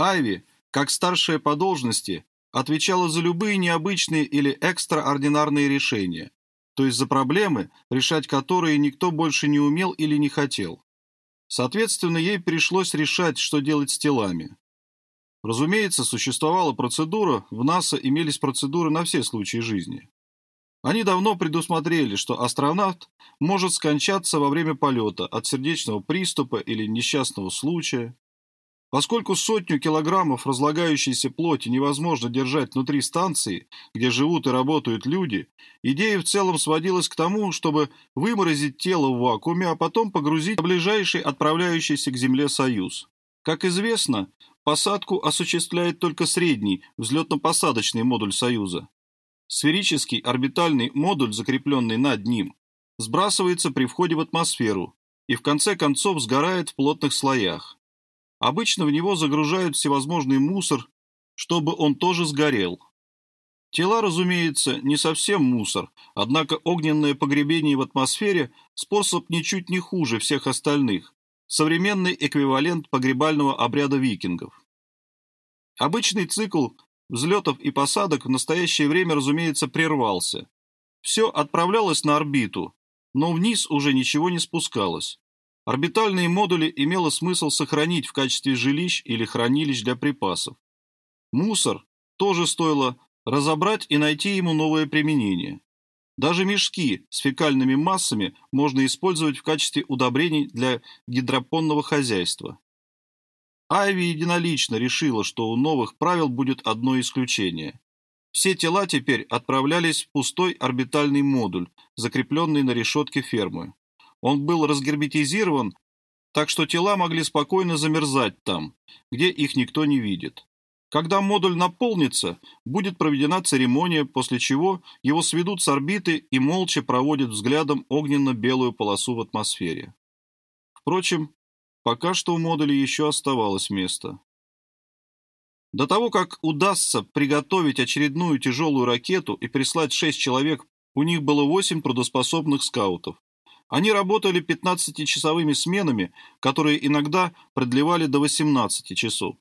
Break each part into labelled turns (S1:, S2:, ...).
S1: Айви, как старшая по должности, отвечала за любые необычные или экстраординарные решения, то есть за проблемы, решать которые никто больше не умел или не хотел. Соответственно, ей пришлось решать, что делать с телами. Разумеется, существовала процедура, в НАСА имелись процедуры на все случаи жизни. Они давно предусмотрели, что астронавт может скончаться во время полета от сердечного приступа или несчастного случая. Поскольку сотню килограммов разлагающейся плоти невозможно держать внутри станции, где живут и работают люди, идея в целом сводилась к тому, чтобы выморозить тело в вакууме, а потом погрузить в ближайший отправляющийся к Земле Союз. Как известно, посадку осуществляет только средний взлетно-посадочный модуль Союза. Сферический орбитальный модуль, закрепленный над ним, сбрасывается при входе в атмосферу и в конце концов сгорает в плотных слоях. Обычно в него загружают всевозможный мусор, чтобы он тоже сгорел. Тела, разумеется, не совсем мусор, однако огненное погребение в атмосфере – способ ничуть не хуже всех остальных, современный эквивалент погребального обряда викингов. Обычный цикл взлетов и посадок в настоящее время, разумеется, прервался. Все отправлялось на орбиту, но вниз уже ничего не спускалось. Орбитальные модули имело смысл сохранить в качестве жилищ или хранилищ для припасов. Мусор тоже стоило разобрать и найти ему новое применение. Даже мешки с фекальными массами можно использовать в качестве удобрений для гидропонного хозяйства. Айви единолично решила, что у новых правил будет одно исключение. Все тела теперь отправлялись в пустой орбитальный модуль, закрепленный на решетке фермы. Он был разгерметизирован, так что тела могли спокойно замерзать там, где их никто не видит. Когда модуль наполнится, будет проведена церемония, после чего его сведут с орбиты и молча проводят взглядом огненно-белую полосу в атмосфере. Впрочем, пока что у модуля еще оставалось место. До того, как удастся приготовить очередную тяжелую ракету и прислать шесть человек, у них было восемь трудоспособных скаутов. Они работали 15-часовыми сменами, которые иногда продлевали до 18 часов.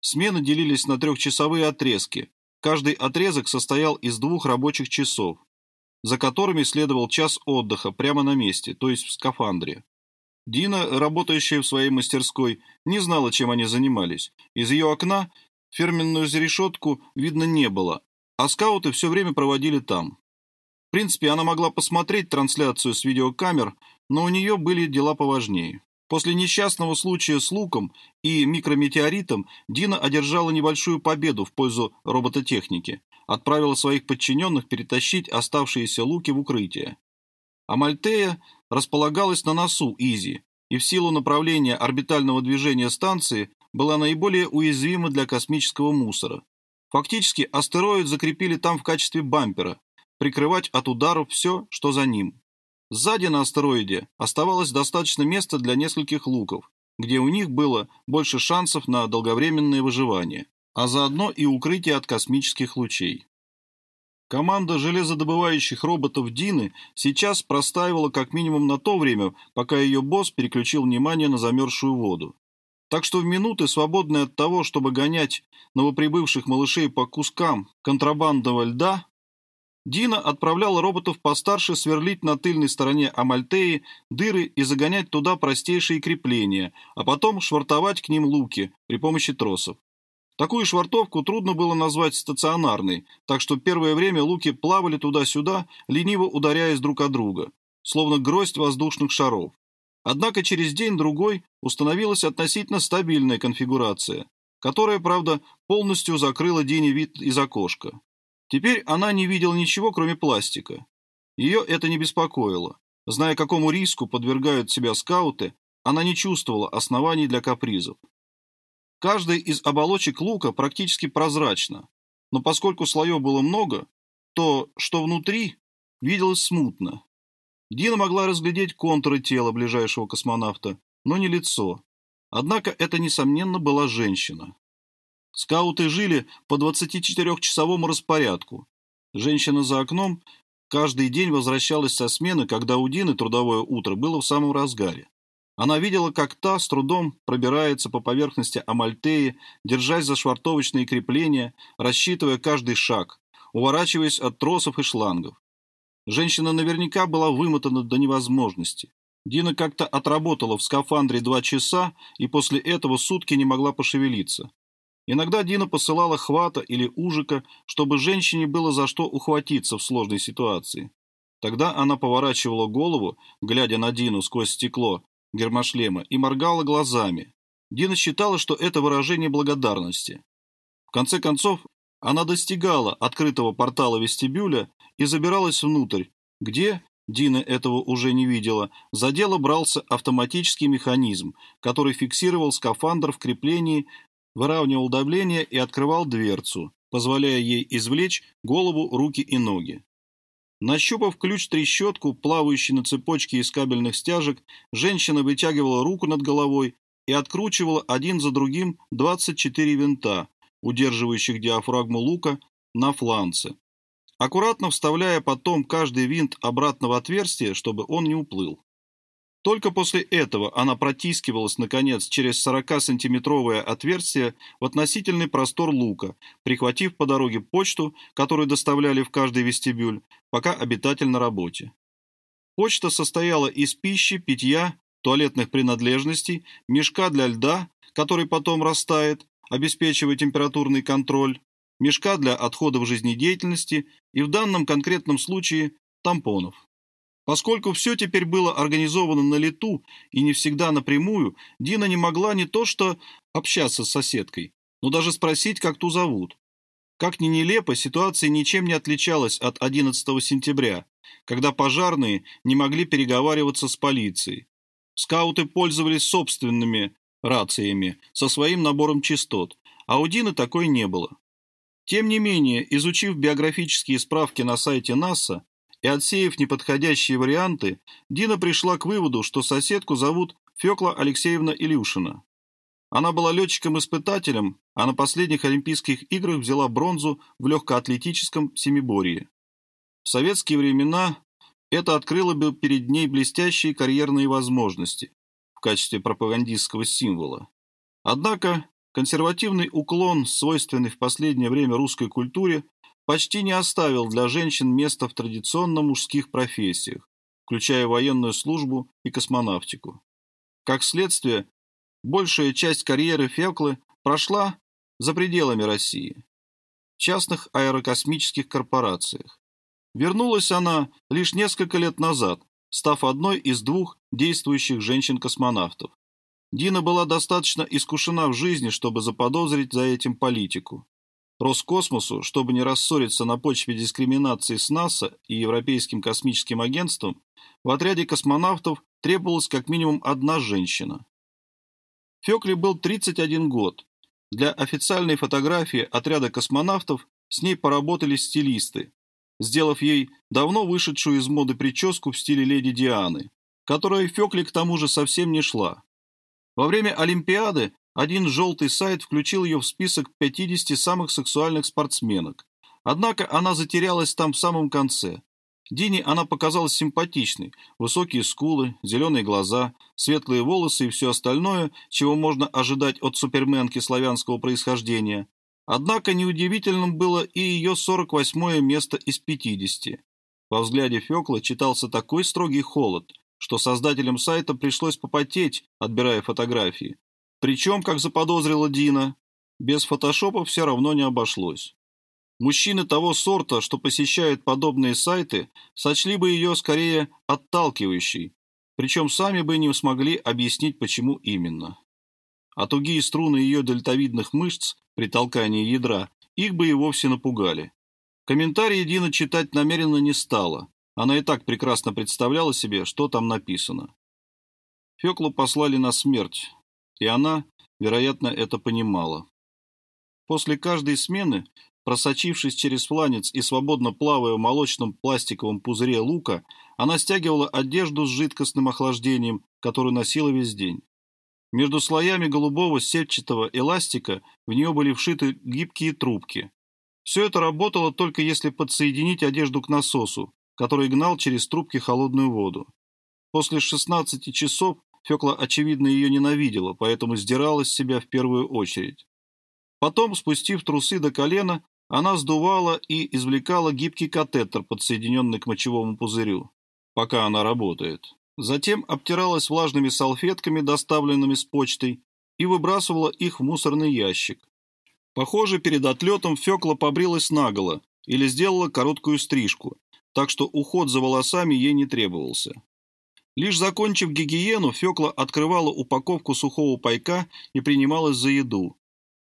S1: Смены делились на трехчасовые отрезки. Каждый отрезок состоял из двух рабочих часов, за которыми следовал час отдыха прямо на месте, то есть в скафандре. Дина, работающая в своей мастерской, не знала, чем они занимались. Из ее окна фирменную решетку видно не было, а скауты все время проводили там принципе, она могла посмотреть трансляцию с видеокамер, но у нее были дела поважнее. После несчастного случая с луком и микрометеоритом Дина одержала небольшую победу в пользу робототехники, отправила своих подчиненных перетащить оставшиеся луки в укрытие. А Мальтея располагалась на носу Изи, и в силу направления орбитального движения станции была наиболее уязвима для космического мусора. Фактически астероид закрепили там в качестве бампера, прикрывать от ударов все, что за ним. Сзади на астероиде оставалось достаточно места для нескольких луков, где у них было больше шансов на долговременное выживание, а заодно и укрытие от космических лучей. Команда железодобывающих роботов Дины сейчас простаивала как минимум на то время, пока ее босс переключил внимание на замерзшую воду. Так что в минуты, свободные от того, чтобы гонять новоприбывших малышей по кускам контрабандного льда, Дина отправляла роботов постарше сверлить на тыльной стороне Амальтеи дыры и загонять туда простейшие крепления, а потом швартовать к ним луки при помощи тросов. Такую швартовку трудно было назвать стационарной, так что первое время луки плавали туда-сюда, лениво ударяясь друг о друга, словно гроздь воздушных шаров. Однако через день-другой установилась относительно стабильная конфигурация, которая, правда, полностью закрыла Дине вид из окошка. Теперь она не видела ничего, кроме пластика. Ее это не беспокоило. Зная, какому риску подвергают себя скауты, она не чувствовала оснований для капризов. Каждая из оболочек лука практически прозрачна, но поскольку слоев было много, то, что внутри, виделось смутно. Дина могла разглядеть контуры тела ближайшего космонавта, но не лицо. Однако это, несомненно, была женщина. Скауты жили по 24-часовому распорядку. Женщина за окном каждый день возвращалась со смены, когда у Дины трудовое утро было в самом разгаре. Она видела, как та с трудом пробирается по поверхности Амальтеи, держась за швартовочные крепления, рассчитывая каждый шаг, уворачиваясь от тросов и шлангов. Женщина наверняка была вымотана до невозможности. Дина как-то отработала в скафандре два часа и после этого сутки не могла пошевелиться. Иногда Дина посылала хвата или ужика, чтобы женщине было за что ухватиться в сложной ситуации. Тогда она поворачивала голову, глядя на Дину сквозь стекло гермошлема, и моргала глазами. Дина считала, что это выражение благодарности. В конце концов, она достигала открытого портала вестибюля и забиралась внутрь, где, Дина этого уже не видела, за дело брался автоматический механизм, который фиксировал скафандр в креплении выравнивал давление и открывал дверцу, позволяя ей извлечь голову, руки и ноги. Нащупав ключ-трещотку, плавающий на цепочке из кабельных стяжек, женщина вытягивала руку над головой и откручивала один за другим 24 винта, удерживающих диафрагму лука на фланце, аккуратно вставляя потом каждый винт обратно в отверстие, чтобы он не уплыл. Только после этого она протискивалась, наконец, через 40-сантиметровое отверстие в относительный простор лука, прихватив по дороге почту, которую доставляли в каждый вестибюль, пока обитатель на работе. Почта состояла из пищи, питья, туалетных принадлежностей, мешка для льда, который потом растает, обеспечивая температурный контроль, мешка для отходов жизнедеятельности и в данном конкретном случае тампонов. Поскольку все теперь было организовано на лету и не всегда напрямую, Дина не могла не то что общаться с соседкой, но даже спросить, как ту зовут. Как ни нелепо, ситуация ничем не отличалась от 11 сентября, когда пожарные не могли переговариваться с полицией. Скауты пользовались собственными рациями со своим набором частот, а у Дины такой не было. Тем не менее, изучив биографические справки на сайте НАСА, и отсеяв неподходящие варианты, Дина пришла к выводу, что соседку зовут Фёкла Алексеевна Илюшина. Она была летчиком-испытателем, а на последних Олимпийских играх взяла бронзу в легкоатлетическом семиборье. В советские времена это открыло бы перед ней блестящие карьерные возможности в качестве пропагандистского символа. Однако консервативный уклон, свойственный в последнее время русской культуре, почти не оставил для женщин места в традиционно мужских профессиях, включая военную службу и космонавтику. Как следствие, большая часть карьеры Феклы прошла за пределами России, в частных аэрокосмических корпорациях. Вернулась она лишь несколько лет назад, став одной из двух действующих женщин-космонавтов. Дина была достаточно искушена в жизни, чтобы заподозрить за этим политику. Роскосмосу, чтобы не рассориться на почве дискриминации с НАСА и Европейским космическим агентством, в отряде космонавтов требовалась как минимум одна женщина. Фёкле был 31 год. Для официальной фотографии отряда космонавтов с ней поработали стилисты, сделав ей давно вышедшую из моды прическу в стиле леди Дианы, которая Фёкле к тому же совсем не шла. Во время Олимпиады один желтый сайт включил ее в список 50 самых сексуальных спортсменок. Однако она затерялась там в самом конце. Дине она показалась симпатичной. Высокие скулы, зеленые глаза, светлые волосы и все остальное, чего можно ожидать от суперменки славянского происхождения. Однако неудивительным было и ее 48-е место из 50. Во взгляде Фекла читался такой строгий холод, что создателям сайта пришлось попотеть, отбирая фотографии. Причем, как заподозрила Дина, без фотошопа все равно не обошлось. Мужчины того сорта, что посещают подобные сайты, сочли бы ее скорее отталкивающей, причем сами бы не смогли объяснить, почему именно. А тугие струны ее дельтовидных мышц при толкании ядра их бы и вовсе напугали. Комментарии Дина читать намеренно не стала. Она и так прекрасно представляла себе, что там написано. Феклу послали на смерть, и она, вероятно, это понимала. После каждой смены, просочившись через фланец и свободно плавая в молочном пластиковом пузыре лука, она стягивала одежду с жидкостным охлаждением, которую носила весь день. Между слоями голубого сетчатого эластика в нее были вшиты гибкие трубки. Все это работало только если подсоединить одежду к насосу, который гнал через трубки холодную воду. После 16 часов Фекла, очевидно, ее ненавидела, поэтому сдирала с себя в первую очередь. Потом, спустив трусы до колена, она сдувала и извлекала гибкий катетер, подсоединенный к мочевому пузырю, пока она работает. Затем обтиралась влажными салфетками, доставленными с почтой, и выбрасывала их в мусорный ящик. Похоже, перед отлетом Фекла побрилась наголо или сделала короткую стрижку, так что уход за волосами ей не требовался. Лишь закончив гигиену, Фекла открывала упаковку сухого пайка и принималась за еду.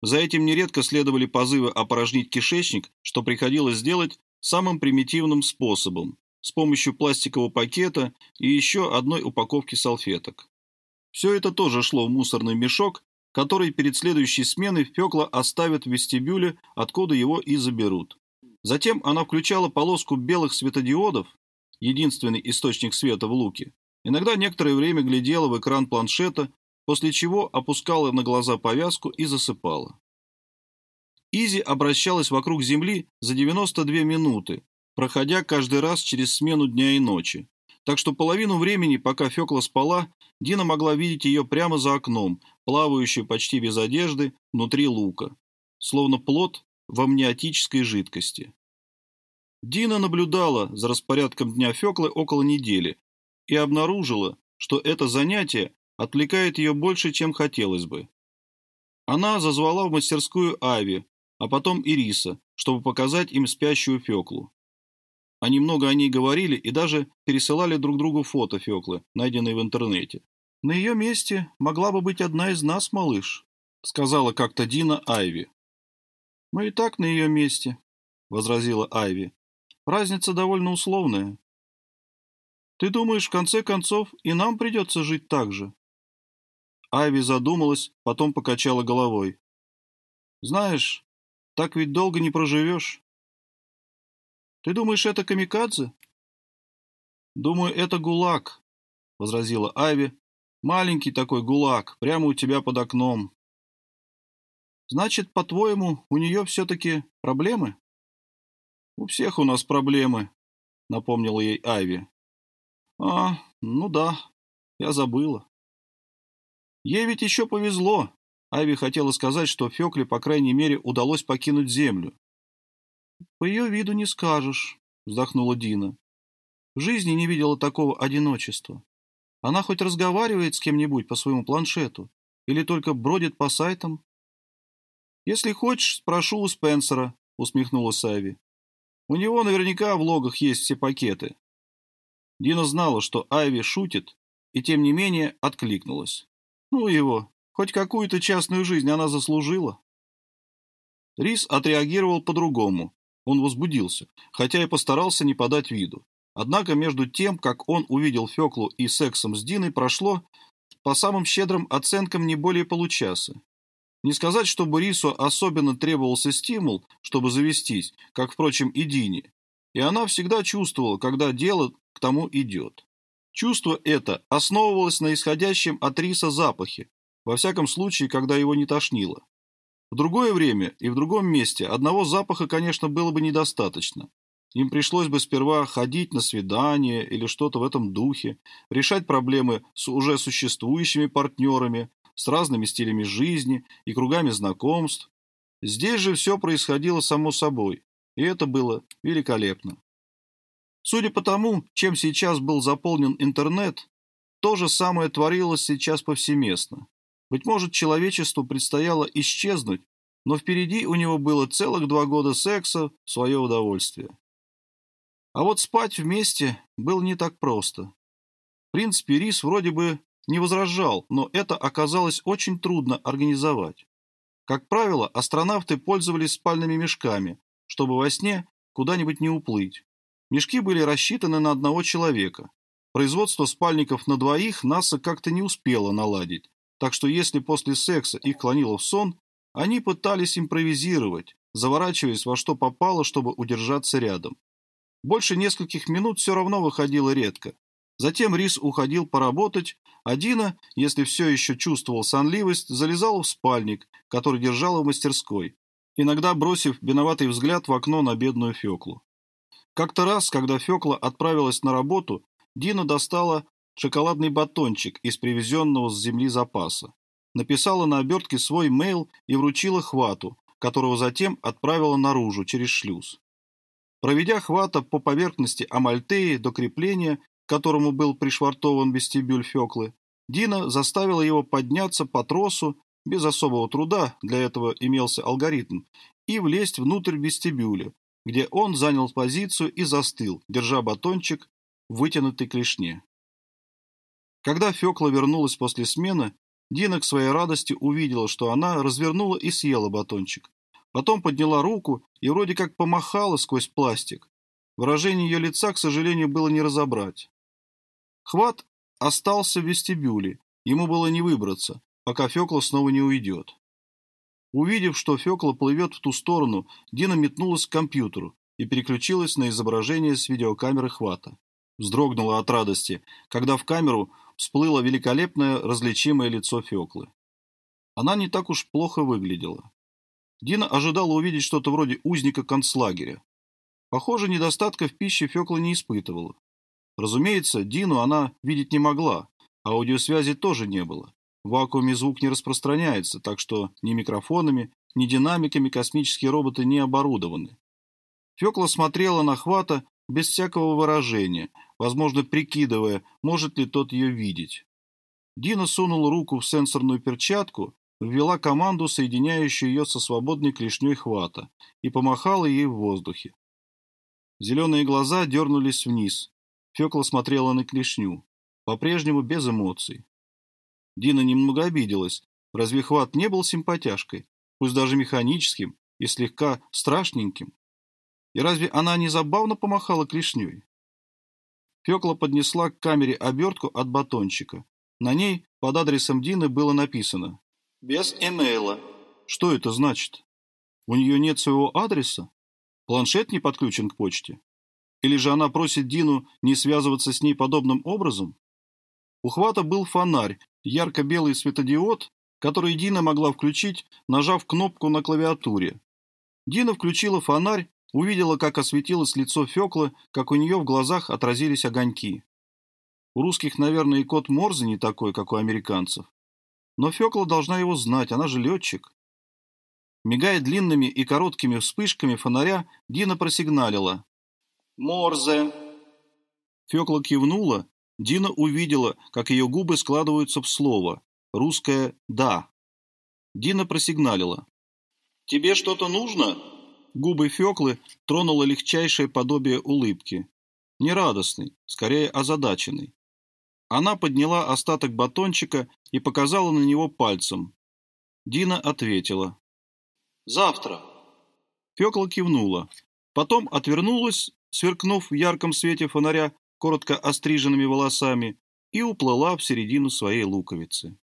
S1: За этим нередко следовали позывы опорожнить кишечник, что приходилось сделать самым примитивным способом – с помощью пластикового пакета и еще одной упаковки салфеток. Все это тоже шло в мусорный мешок, который перед следующей сменой Фекла оставит в вестибюле, откуда его и заберут. Затем она включала полоску белых светодиодов, единственный источник света в луке, иногда некоторое время глядела в экран планшета, после чего опускала на глаза повязку и засыпала. Изи обращалась вокруг Земли за 92 минуты, проходя каждый раз через смену дня и ночи. Так что половину времени, пока Фекла спала, Дина могла видеть ее прямо за окном, плавающую почти без одежды внутри лука, словно плод в амниотической жидкости. Дина наблюдала за распорядком дня Феклы около недели и обнаружила, что это занятие отвлекает ее больше, чем хотелось бы. Она зазвала в мастерскую Ави, а потом Ириса, чтобы показать им спящую Феклу. Они много о ней говорили и даже пересылали друг другу фото Феклы, найденные в интернете. «На ее месте могла бы быть одна из нас, малыш», — сказала как-то Дина Айви. «Мы и так на ее месте», — возразила Айви. «Разница довольно условная». «Ты думаешь, в конце концов, и нам придется жить так же?» Айви задумалась, потом покачала головой. «Знаешь, так ведь долго не проживешь. Ты думаешь, это камикадзе? Думаю, это гулаг, возразила Айви. Маленький такой гулаг, прямо у тебя под окном. Значит, по-твоему, у нее все-таки проблемы? У всех у нас проблемы, напомнила ей Айви. А, ну да, я забыла. Ей ведь еще повезло. Айви хотела сказать, что Фекле, по крайней мере, удалось покинуть землю. «По ее виду не скажешь», — вздохнула Дина. «В жизни не видела такого одиночества. Она хоть разговаривает с кем-нибудь по своему планшету или только бродит по сайтам?» «Если хочешь, спрошу у Спенсера», — усмехнулась Айви. «У него наверняка в логах есть все пакеты». Дина знала, что Айви шутит, и тем не менее откликнулась. «Ну его, хоть какую-то частную жизнь она заслужила». Рис отреагировал по-другому, он возбудился, хотя и постарался не подать виду. Однако между тем, как он увидел Феклу и сексом с Диной, прошло, по самым щедрым оценкам, не более получаса. Не сказать, что Борису особенно требовался стимул, чтобы завестись, как, впрочем, и Дине. И она всегда чувствовала, когда дело к тому идет. Чувство это основывалось на исходящем от риса запахе, во всяком случае, когда его не тошнило. В другое время и в другом месте одного запаха, конечно, было бы недостаточно. Им пришлось бы сперва ходить на свидание или что-то в этом духе, решать проблемы с уже существующими партнерами, с разными стилями жизни и кругами знакомств. Здесь же все происходило само собой, и это было великолепно. Судя по тому, чем сейчас был заполнен интернет, то же самое творилось сейчас повсеместно. Быть может, человечеству предстояло исчезнуть, но впереди у него было целых два года секса в свое удовольствие. А вот спать вместе было не так просто. В принципе, Рис вроде бы не возражал, но это оказалось очень трудно организовать. Как правило, астронавты пользовались спальными мешками, чтобы во сне куда-нибудь не уплыть. Мешки были рассчитаны на одного человека. Производство спальников на двоих НАСА как-то не успело наладить, так что если после секса их клонило в сон, они пытались импровизировать, заворачиваясь во что попало, чтобы удержаться рядом. Больше нескольких минут все равно выходило редко. Затем Рис уходил поработать, а Дина, если все еще чувствовал сонливость, залезал в спальник, который держала в мастерской, иногда бросив виноватый взгляд в окно на бедную Феклу. Как-то раз, когда Фекла отправилась на работу, Дина достала шоколадный батончик из привезенного с земли запаса. Написала на обертке свой мейл и вручила Хвату, которого затем отправила наружу через шлюз. Проведя Хвата по поверхности Амальтеи до крепления, которому был пришвартован вестибюль Феклы, Дина заставила его подняться по тросу, без особого труда, для этого имелся алгоритм, и влезть внутрь вестибюля, где он занял позицию и застыл, держа батончик в вытянутой клешне. Когда Фёкла вернулась после смены, Дина к своей радости увидела, что она развернула и съела батончик. Потом подняла руку и вроде как помахала сквозь пластик. Выражение ее лица, к сожалению, было не разобрать. Хват остался в вестибюле. Ему было не выбраться, пока Фёкла снова не уйдет. Увидев, что Фёкла плывет в ту сторону, Дина метнулась к компьютеру и переключилась на изображение с видеокамеры хвата. Вздрогнула от радости, когда в камеру всплыло великолепное различимое лицо Фёклы. Она не так уж плохо выглядела. Дина ожидала увидеть что-то вроде узника концлагеря. Похоже, недостатка в пище Фёкла не испытывала. Разумеется, Дину она видеть не могла, аудиосвязи тоже не было. В вакууме звук не распространяется, так что ни микрофонами, ни динамиками космические роботы не оборудованы. Фёкла смотрела на Хвата без всякого выражения, возможно, прикидывая, может ли тот ее видеть. Дина сунула руку в сенсорную перчатку, ввела команду, соединяющую ее со свободной клешней Хвата, и помахала ей в воздухе. Зеленые глаза дернулись вниз. Фёкла смотрела на клешню, по-прежнему без эмоций. Дина немного обиделась. Разве Хват не был симпатяшкой, пусть даже механическим и слегка страшненьким? И разве она не забавно помахала клешней? Фёкла поднесла к камере обертку от батончика. На ней под адресом Дины было написано «Без эмейла». Что это значит? У нее нет своего адреса? Планшет не подключен к почте? Или же она просит Дину не связываться с ней подобным образом? У Хвата был фонарь, ярко-белый светодиод, который Дина могла включить, нажав кнопку на клавиатуре. Дина включила фонарь, увидела, как осветилось лицо Феклы, как у нее в глазах отразились огоньки. У русских, наверное, и код Морзе не такой, как у американцев. Но Фекла должна его знать, она же летчик. Мигая длинными и короткими вспышками фонаря, Дина просигналила. «Морзе!» Фекла кивнула Дина увидела, как ее губы складываются в слово. Русское «да». Дина просигналила. «Тебе что-то нужно?» Губы Феклы тронуло легчайшее подобие улыбки. Не радостный, скорее озадаченный. Она подняла остаток батончика и показала на него пальцем. Дина ответила. «Завтра». Фекла кивнула. Потом отвернулась, сверкнув в ярком свете фонаря коротко остриженными волосами, и уплыла в середину своей луковицы.